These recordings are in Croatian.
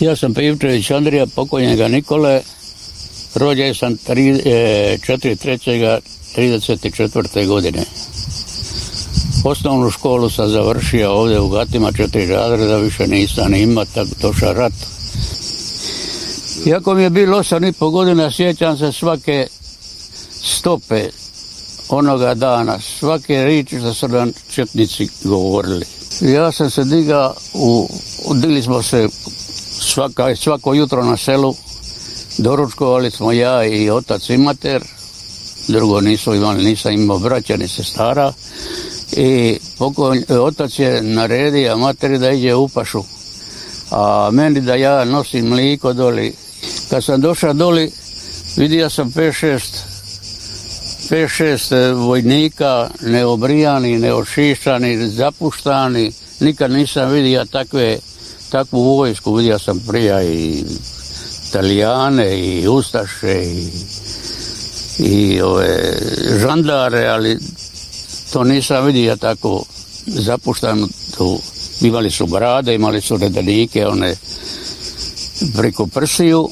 Ja sam Pivčević Andrija, pokojnjega Nikole. Rođen sam 4.3.34. godine. Osnovnu školu sam završio ovdje u Gatima, četiri razreda, više nisam ima, tako došao rat. Iako mi je bilo osam i pol godina, sjećam se svake stope onoga dana, svake riječi što su nam četnici govorili. Ja sam se digao, u, digli smo se svaka, svako jutro na selu, doručkovali smo ja i otac i mater, drugo nisu imali, nisam imao braća ni sestara i pokoj, otac je naredio materi da ide u pašu, a meni da ja nosim mliko doli. Kad sam došao doli, vidio sam 5-6 5-6 vojnika neobrijani, neošišani, zapuštani. Nikad nisam vidio takve, takvu vojsku. Vidio sam prije i Italijane i Ustaše i, i ove žandare, ali to nisam vidio tako zapuštano. Tu imali su brade, imali su redanike, one preko prsiju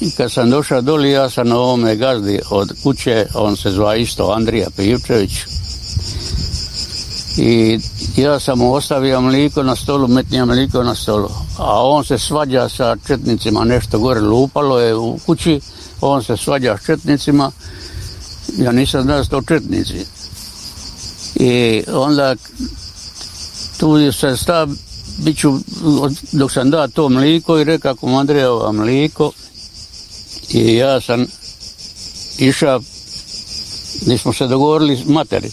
i kad sam došao doli, ja sam na ovome gazdi od kuće, on se zva isto Andrija Pivčević. I ja sam mu ostavio mliko na stolu, metnija mliko na stolu. A on se svađa sa četnicima, nešto gore lupalo je u kući, on se svađa s četnicima. Ja nisam znao da su to četnici. I onda tu se sta, bit ću, dok sam da to mliko i rekao komandrijeva mliko, i ja sam išao, nismo se dogovorili materi.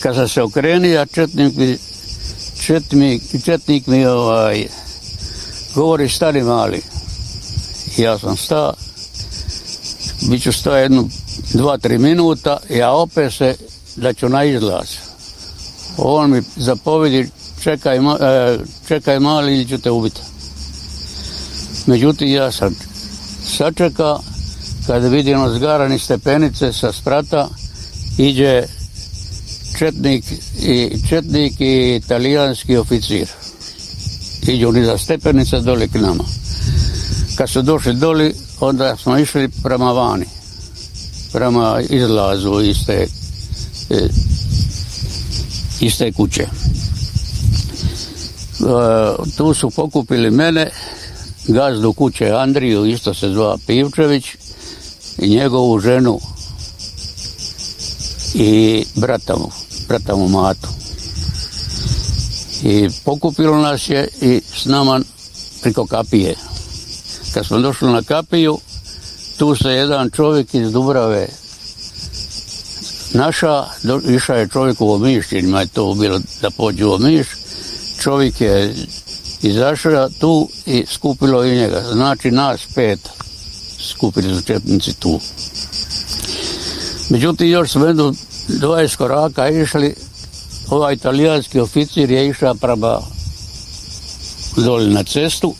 Kad sam se okrenio, četnik mi, četnik, četnik mi ovaj, govori stari mali. Ja sam stao, bit ću stao jednu, dva, tri minuta, ja opet se da ću na izlaz. On mi zapovedi, čekaj, e, čekaj mali ili ću te ubiti. Međutim, ja sam sačeka kad vidimo zgarani stepenice sa sprata iđe četnik i, četnik i italijanski oficir. Iđu ni za stepenice doli k nama. Kad su došli doli, onda smo išli prema vani, prema izlazu iz te, e, iz te kuće. E, tu su pokupili mene gazdu kuće Andriju, isto se zva Pivčević, i njegovu ženu i brata mu, brata mu Matu. I pokupilo nas je i s nama preko kapije. Kad smo došli na kapiju, tu se jedan čovjek iz Dubrave naša, išao je čovjek u Omiš, je to bilo da pođu u Omiš, čovjek je izašao tu i skupilo i njega. Znači nas pet skupili su četnici tu. Međutim, još smo jednu 20 koraka išli, ovaj italijanski oficir je išao prema doli na cestu,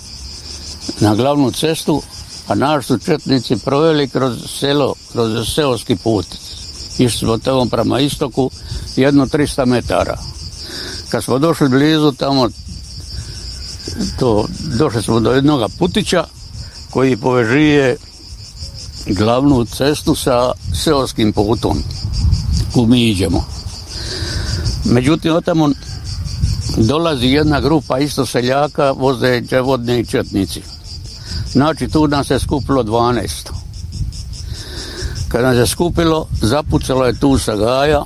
na glavnu cestu, a naš su četnici proveli kroz selo, kroz seoski put. Išli smo tamo prema istoku, jedno 300 metara. Kad smo došli blizu tamo to došli smo do jednog putića koji povežuje glavnu cestu sa seoskim putom ku mi iđemo. Međutim, tamo dolazi jedna grupa isto seljaka, voze vodne i četnici. Znači, tu nam se skupilo 12. Kad nam se skupilo, zapucalo je tu sa gaja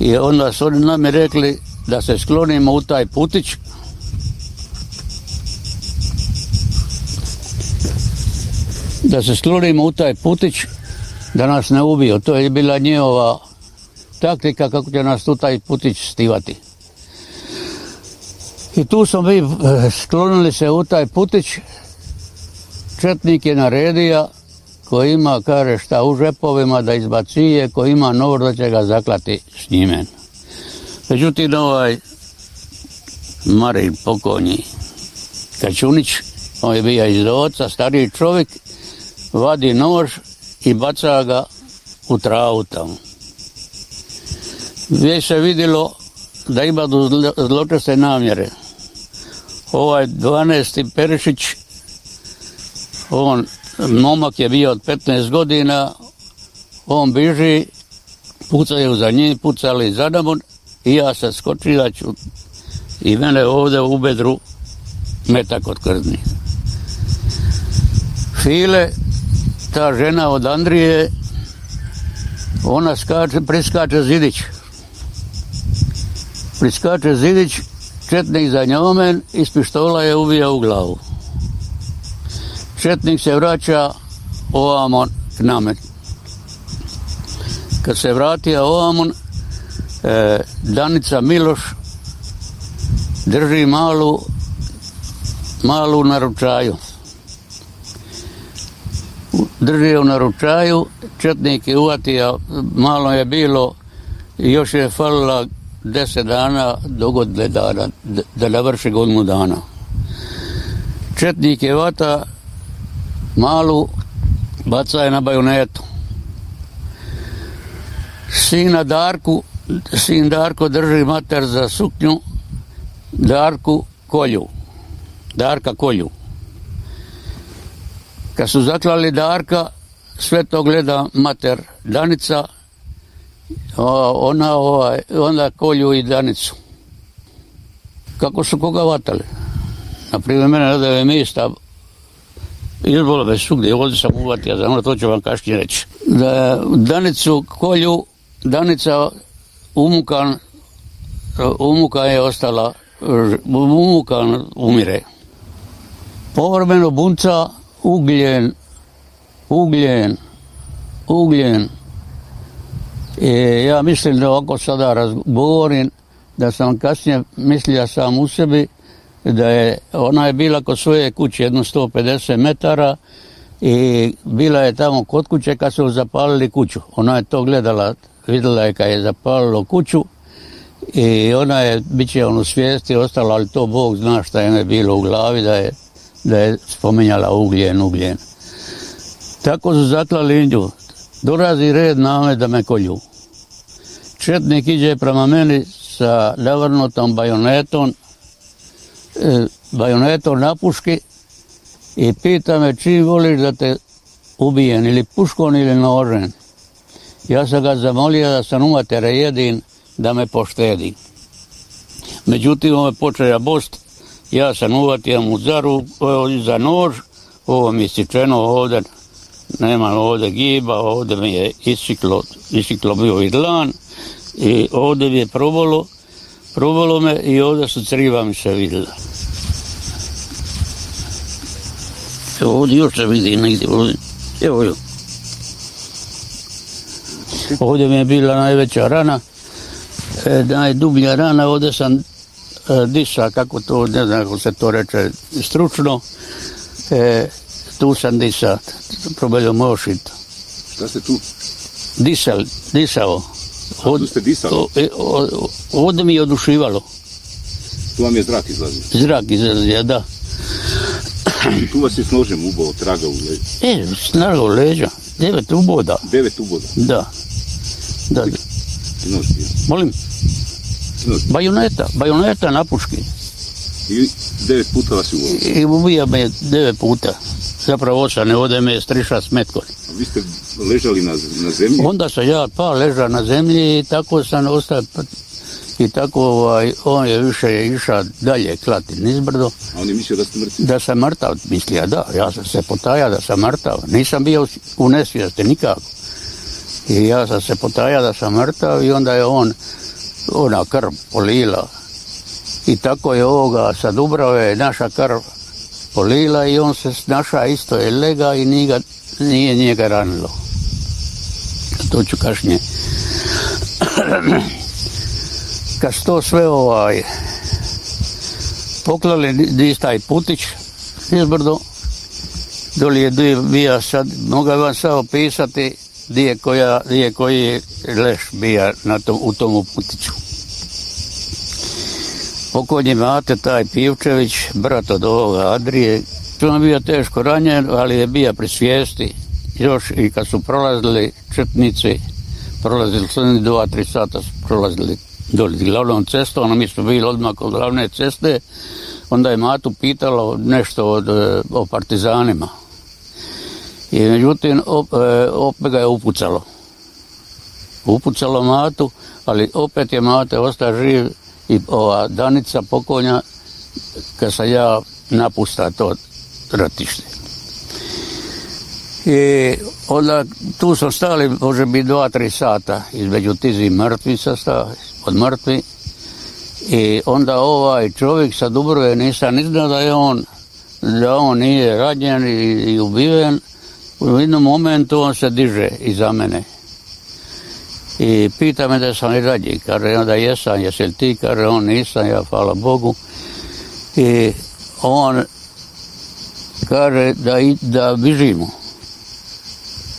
i onda su oni nam rekli da se sklonimo u taj putić da se sklonimo u taj putić da nas ne ubiju. To je bila njihova taktika kako će nas tu taj putić stivati. I tu smo mi eh, sklonili se u taj putić. Četnik je naredio koji ima, kaže, šta u žepovima da izbacije, koji ima novor da će ga zaklati s njime. Međutim, ovaj Marin pokojni Kačunić, on je bio iz oca, stariji čovjek, vadi nož i baca ga u travu tamo. Već se vidjelo da ima zločeste namjere. ovaj 12. Perišić, on, momak je bio od 15 godina, on biži, pucaju za njim, pucali za namon i ja se skočila ću i mene ovdje u bedru metak od krzni. File, ta žena od Andrije, ona skače, priskače zidić. Priskače zidić, četnik za njome iz pištola je ubija u glavu. Četnik se vraća ovamo k name. Kad se vratio ovamo, e, Danica Miloš drži malu malu naručaju. Drži je u naručaju, četnik je uvatio, malo je bilo, još je falila deset dana do godine dana, da navrši godinu dana. Četnik je vata malu, baca je na bajonetu. Sina Darku, sin Darko drži mater za suknju, Darku kolju. Darka kolju. Kad su zaklali Darka, sve to gleda mater Danica, ona ovaj, onda kolju i Danicu. Kako su koga vatali? Naprimjer, mene da je mjesta izbolo bez svugdje, ovdje sam uvatio, znam, to ću vam kašnije reći. Da Danicu kolju, Danica umukan, umukan je ostala, umukan umire. Povremeno bunca ugljen, ugljen, ugljen. I ja mislim da ovako sada razgovorim, da sam kasnije mislio sam u sebi da je, ona je bila kod svoje kuće jedno 150 metara i bila je tamo kod kuće kad su zapalili kuću. Ona je to gledala, vidjela je kad je zapalilo kuću i ona je, bit će ono svijesti ostala, ali to Bog zna šta je bilo u glavi da je da je spominjala ugljen, ugljen. Tako su zaklali nju. Dolazi red na ome da me kolju. Četnik iđe prema meni sa navrnutom bajonetom, e, bajonetom na puški i pita me čim voliš da te ubijem, ili puškom ili nožem. Ja sam ga zamolio da sam umatere jedin da me poštedi. Međutim, on je počeo bost ja sam uvatio mu za, za nož, ovo mi je sičeno ovdje, nema ovdje giba, ovdje mi je isiklo, isiklo bio i dlan i ovdje mi je probalo, probalo me i ovdje su criva mi se vidjela. Evo ovdje još se vidi negdje, ovdje. evo evo. Ovdje mi je bila najveća rana, e, najdublja rana, ovdje sam disa, kako to, ne znam kako se to reče stručno, e, tu sam disa, mošit. Šta ste tu? Disal, disao. Od, tu ste disali? E, ovdje mi je odušivalo. Tu vam je zrak izlazio? Zrak izlazio, da. tu vas je s nožem ubao, traga u leđa? E, snaga u leđa. Devet uboda. Devet uboda? Da. Da. Nož Bajoneta, bajoneta na puški. I devet puta vas ubija? I ubija me devet puta. Zapravo osam, ne ode me striša s metkom. A vi ste ležali na, na zemlji? Onda sam ja pa ležao na zemlji i tako sam ostao i tako ovaj, on je više išao dalje klati nizbrdo. A on je mislio da ste mrtvi? Da sam mrtav, mislio da, ja sam se potajao da sam mrtav. Nisam bio u nesvijesti nikako. I ja sam se potajao da sam mrtav i onda je on ona krv polila. I tako je ovoga sa Dubrave naša krv polila i on se naša isto je lega i nije, nije njega ranilo. To ću kašnje. Kad to sve ovaj poklali di taj putić izbrdo, doli je bio sad, mogu vam sad opisati gdje, koja, gdje koji leš bija na tom, u tom putiću. Pokojni Mate, taj Pivčević, brat od ovoga Adrije, on bio teško ranjen, ali je bio pri svijesti. Još i kad su prolazili četnici, prolazili su dva, tri sata su prolazili doli glavnom cestom, mi smo bili odmah kod glavne ceste, onda je matu pitalo nešto od, e, o partizanima. I međutim, opet ga je upucalo. Upucalo matu, ali opet je mate ostao živ i ova Danica pokonja kad sam ja napusta to ratište. I onda tu su stali, može biti dva, tri sata između tizi mrtvi sastava, od mrtvi. I onda ovaj čovjek sa Dubrove nisam ni znao da je on, da on nije ranjen i, i ubiven. U jednom momentu on se diže iza mene. I pita me da sam i rađi. Kaže, onda jesam, jesi li ti? Kaže, on nisam, ja hvala Bogu. I on kaže da, da bižimo.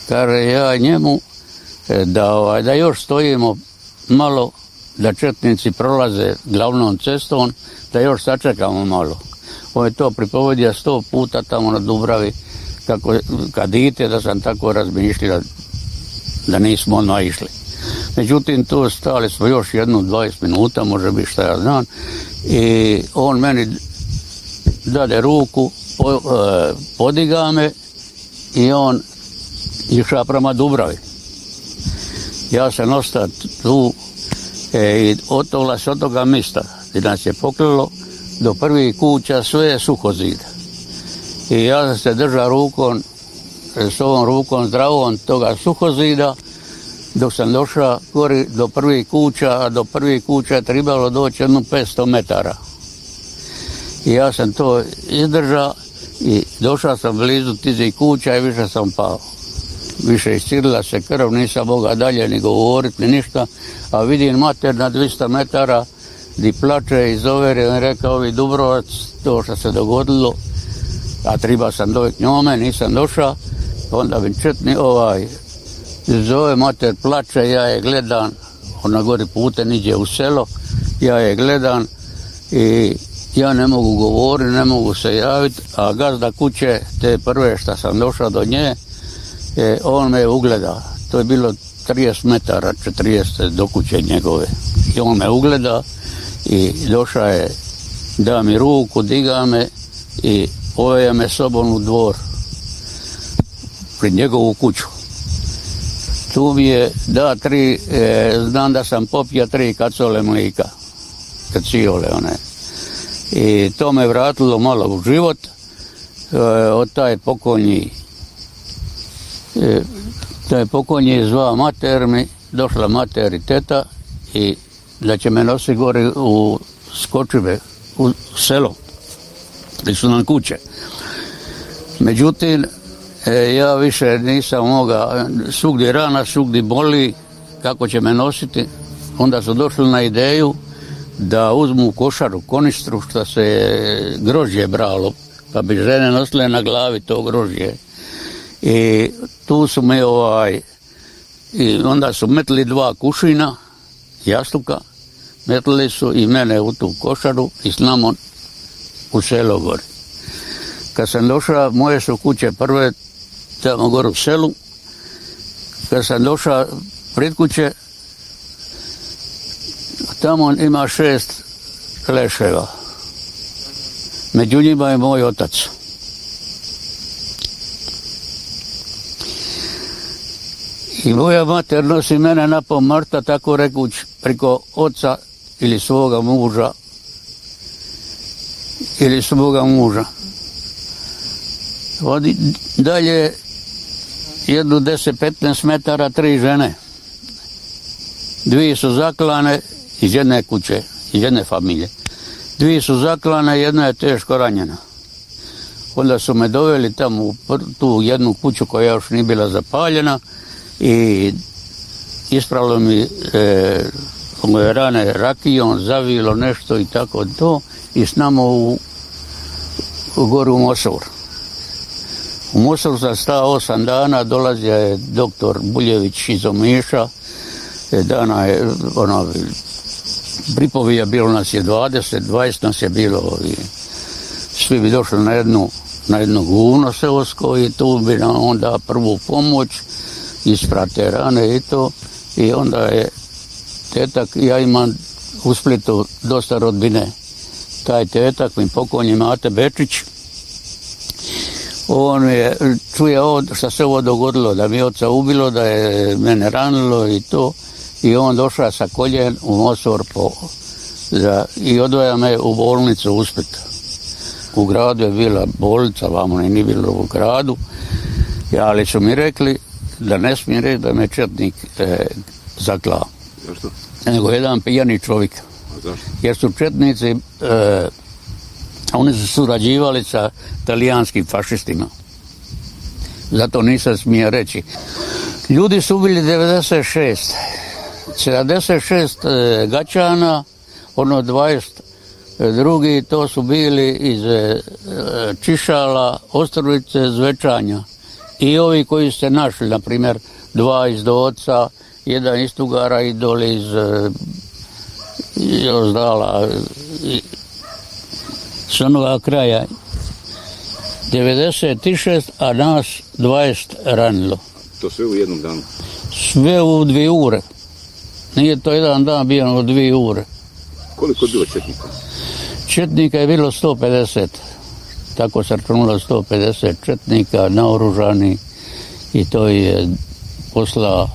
Kaže ja njemu e, da, ovaj, da još stojimo malo da četnici prolaze glavnom cestom, da još sačekamo malo. On je to pripovedio sto puta tamo na Dubravi, kako, kad idete da sam tako razmišljao da nismo odmah išli. Međutim, tu stali smo još jednu 20 minuta, može biti šta ja znam, i on meni dade ruku, po, e, podiga me i on išao prema Dubravi. Ja sam ostao tu e, i od toga se od toga mista gdje nas je pokrilo do prvih kuća sve je suhozid. I ja sam se držao rukom, s ovom rukom zdravom toga suhozida dok sam došao gori do prvih kuća, a do prvih kuća je trebalo doći jedno 500 metara. I ja sam to izdržao i došao sam blizu tizi kuća i više sam pao. Više iscirila se krv, nisam mogao dalje ni govoriti, ni ništa, a vidim mater na 200 metara di plače i zove, je rekao ovi Dubrovac, to što se dogodilo, a treba sam dojeti njome, nisam došao, onda bi četni ovaj, zove mater plače, ja je gledam, ona gori pute niđe u selo, ja je gledam i ja ne mogu govoriti, ne mogu se javiti, a gazda kuće, te prve što sam došao do nje, je, on me ugleda. To je bilo 30 metara, 40 do kuće njegove. I on me ugleda i došao je, da mi ruku, diga me i poveje me sobom u dvor pred njegovu kuću. Tu mi je da tri, e, znam da sam popio tri kacole mlika, kacijole one i to me vratilo malo u život e, od taj pokojni e, taj pokojni zva mater mi došla mater i teta i da će me nositi gore u skočive u selo gdje su nam kuće međutim e, ja više nisam moga svugdje rana, svugdje boli kako će me nositi onda su došli na ideju da uzmu košaru, konistru što se grožje bralo, pa bi žene nosile na glavi to grožje. I tu su me ovaj, i onda su metli dva kušina, jastuka, metli su i mene u tu košaru i s nama u selo gori. Kad sam došao, moje su kuće prve tamo gore u selu, kad sam došao pred kuće, Tamo ima šest leševa. Među njima je moj otac. I moja mater nosi mene na pomrta, tako rekuć, preko oca ili svoga muža ili svoga muža. Vodi dalje jednu 10-15 metara tri žene. Dvije su zaklane iz jedne kuće, iz jedne familije. Dvije su zaklane, jedna je teško ranjena. Onda su me doveli tamo u tu jednu kuću koja još nije bila zapaljena i ispravilo mi e, moje rane rakijom, zavilo nešto i tako to i s nama u, u goru u Mosor. U Mosor sam stao osam dana, dolazio je doktor Buljević iz Omiša, e, dana je ono, Pripovija bilo nas je 20, 20 nas je bilo i svi bi došli na jednu, na jedno guvno seosko i tu bi nam onda prvu pomoć, isprate rane i to. I onda je tetak, ja imam u Splitu dosta rodbine taj tetak mi pokojni Mate Bečić, on je, čuje ovo što se ovo dogodilo, da mi oca ubilo, da je mene ranilo i to. I on došao sa koljen u Mosor po, za, i odvaja me u bolnicu u. U gradu je bila bolnica, vamo nije bilo u gradu, ali su mi rekli da ne smije reći da me četnik e. Zašto? Nego jedan pijani čovjek. Jer su četnici, e, oni su surađivali sa talijanskim fašistima. Zato nisam smio reći. Ljudi su bili 96. 76 e, gačana, ono 20 e, drugi, to su bili iz e, Čišala, Ostrovice, Zvečanja. I ovi koji ste našli, na primjer, dva iz Doca, jedan iz Tugara i dole iz još dala s onoga kraja 96, a nas 20 ranilo. To sve u jednom danu. Sve u dvije ure. Nije to jedan dan bio u dvije ure. Koliko je bilo četnika? Četnika je bilo 150. Tako se računalo 150 četnika naoružani i to je poslao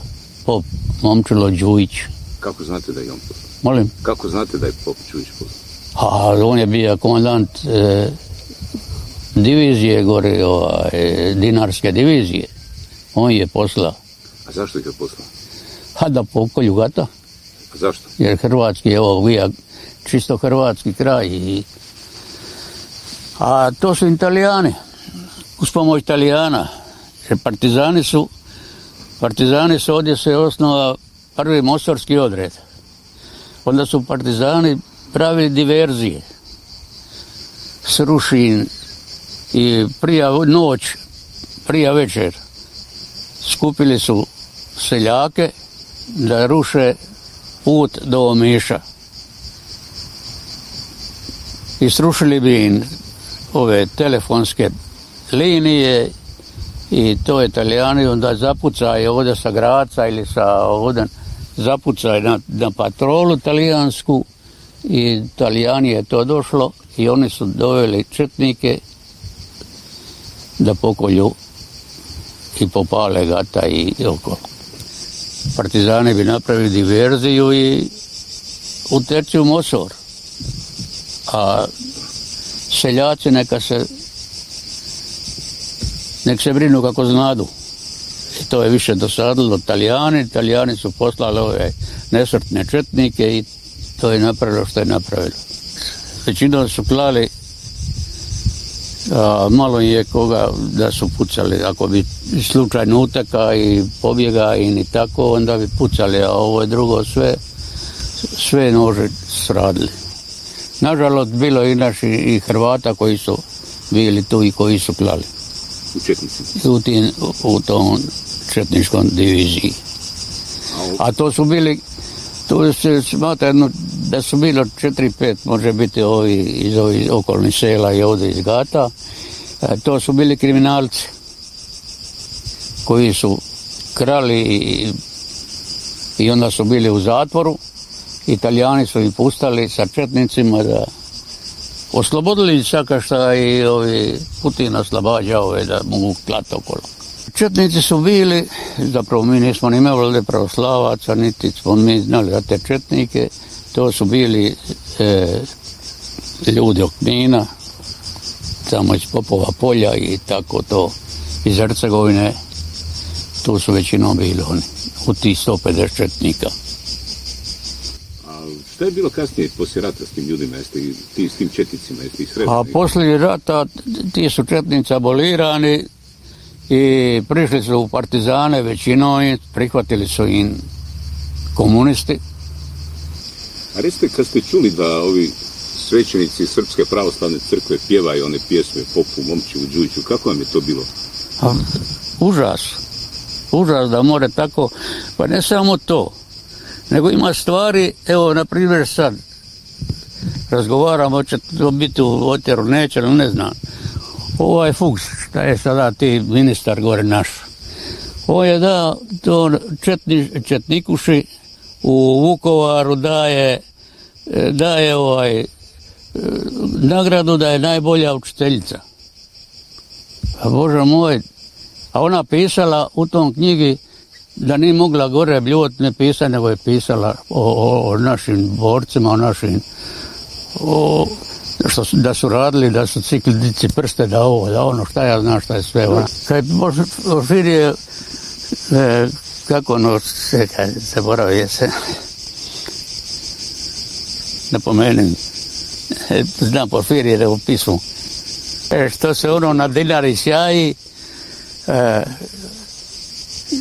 pop Momčilo Đujić. Kako znate da je on poslao? Molim? Kako znate da je pop Đujić poslao? A on je bio komandant e, divizije gore, ovaj, dinarske divizije. On je poslao. A zašto je poslao? A da pokolju gata. A zašto? Jer hrvatski, evo, bija čisto hrvatski kraj. I, a to su italijani. Uz pomoć italijana. Jer partizani su, partizani su ovdje se osnova prvi mostarski odred. Onda su partizani pravili diverzije. Srušin i prija noć, prija večer skupili su seljake da ruše put do Omiša. I srušili bi im ove telefonske linije i to italijani onda zapucaju ovdje sa Graca ili sa ovdje zapucaju na, na patrolu talijansku i Italijani je to došlo i oni su doveli četnike da pokolju i popale gata i oko. Partizani bi napravili diverziju i uteći u Mosor. A seljaci neka se nek se brinu kako znadu. To je više dosadilo Italijani. Italijani su poslali ove nesrtne četnike i to je napravilo što je napravilo. Većinom su klali a, malo je koga da su pucali, ako bi slučajno uteka i pobjega i ni tako, onda bi pucali, a ovo je drugo sve, sve nože sradili. Nažalost, bilo i naši i Hrvata koji su bili tu i koji su klali. U četnici. U, tim, u tom četničkom diviziji. A to su bili, to se smatra jedno, da su bilo 4-5, može biti ovi iz ovih okolnih sela i ovdje iz Gata. To su bili kriminalci koji su krali i, onda su bili u zatvoru. Italijani su ih pustali sa četnicima da oslobodili svaka šta i ovi Putin oslobađa ove da mogu klati okolo. Četnici su bili, zapravo mi nismo ni imali pravoslavaca, niti smo mi znali za te četnike, to su bili e, ljudi od Knina, tamo iz Popova polja i tako to, iz Hercegovine, tu su većinom bili oni, u tih 150 četnika. A šta je bilo kasnije poslije rata s tim ljudima, jeste ti s tim četnicima, jeste ih A poslije rata ti su četnici abolirani i prišli su u partizane većinom i prihvatili su im komunisti. A recite, kad ste čuli da ovi svećenici Srpske pravoslavne crkve pjevaju one pjesme Popu, Momčiću, Đujiću, kako vam je to bilo? A, užas. Užas da more tako. Pa ne samo to. Nego ima stvari, evo, na primjer sad, razgovaramo, hoće to biti u otjeru, neće, ne znam. Ovaj Fuchs, šta je sada ti ministar gore naš, on je da to četni, četnikuši u Vukovaru daje, daje ovaj, nagradu da je najbolja učiteljica. A Bože moj, a ona pisala u tom knjigi da nije mogla gore bljut ne pisati, nego je pisala o, o, našim borcima, o našim o, što su, da su radili, da su ciklidici prste, da ovo, da ono, šta ja znam šta je sve ona. Kad Porfirije, e, kako ono se, kad se boravi se, napomenem, e, znam Porfirije u pismu, e, što se ono na dinari sjaji, e,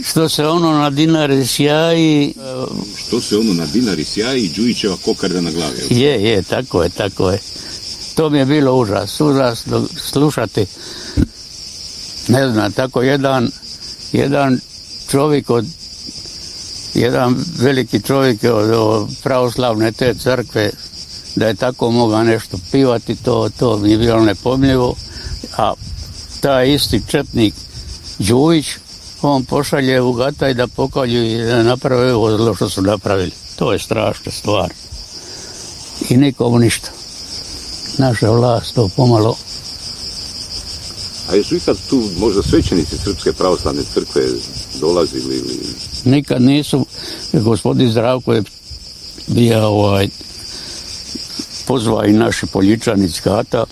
što se ono na dinari sjaji... Što se ono na dinari sjaji i Đujićeva kokarda na glavi. Je, je, tako je, tako je. To mi je bilo užas, užas slušati. Ne znam, tako jedan, jedan čovjek od jedan veliki čovjek od, pravoslavne te crkve da je tako mogao nešto pivati, to, to mi je bilo nepomljivo. A taj isti četnik Đujić on pošalje u Gataj da pokalju i da naprave ovo zlo što su napravili. To je strašna stvar. I nikomu ništa. Naša vlast to pomalo a jesu ikad tu možda svećenici Srpske pravoslavne crkve dolazili ili... Nikad nisu. Gospodin Zdravko je bio ovaj, pozvao i naši poljičani iz Kata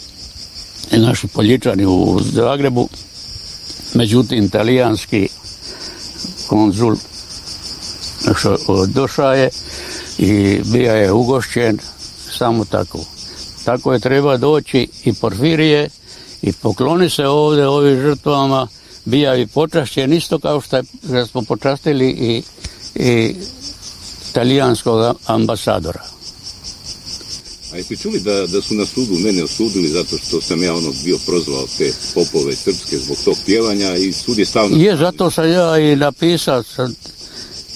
i naši poljičani u Zagrebu. Međutim, talijanski konzul došao je i bio je ugošćen samo tako. Tako je treba doći i Porfirije i pokloni se ovdje ovim žrtvama, bija i počašćen isto kao što smo počastili i, i talijanskog ambasadora. A jeste čuli da, da su na sudu mene osudili zato što sam ja ono bio prozvao te popove srpske zbog tog pjevanja i sud je stavno... Je, zato sam ja i napisao sam,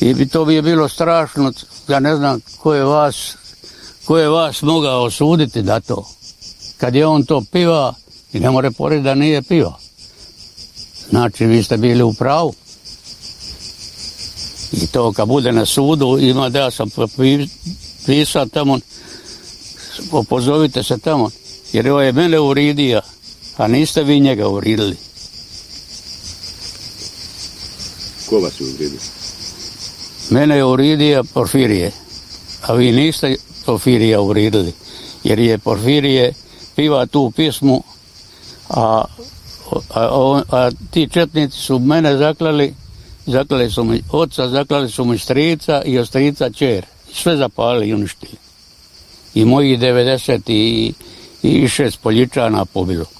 i to bi je bilo strašno, ja ne znam ko je vas, ko je vas mogao osuditi da to. Kad je on to piva i ne more pored da nije piva. Znači, vi ste bili u pravu. I to kad bude na sudu, ima da ja sam pisao tamo, opozovite se tamo, jer ovo je mene uridio, a niste vi njega uridili. Ko vas je uridio? Mene je uridio Porfirije, a vi niste Porfirija uridili, jer je Porfirije piva tu pismu, a, a, a ti četnici su mene zaklali, zaklali su mi oca, zaklali su mi strica i ostrica čer. Sve zapalili i uništili. I mojih 90 i, i šest poljičana pobilo.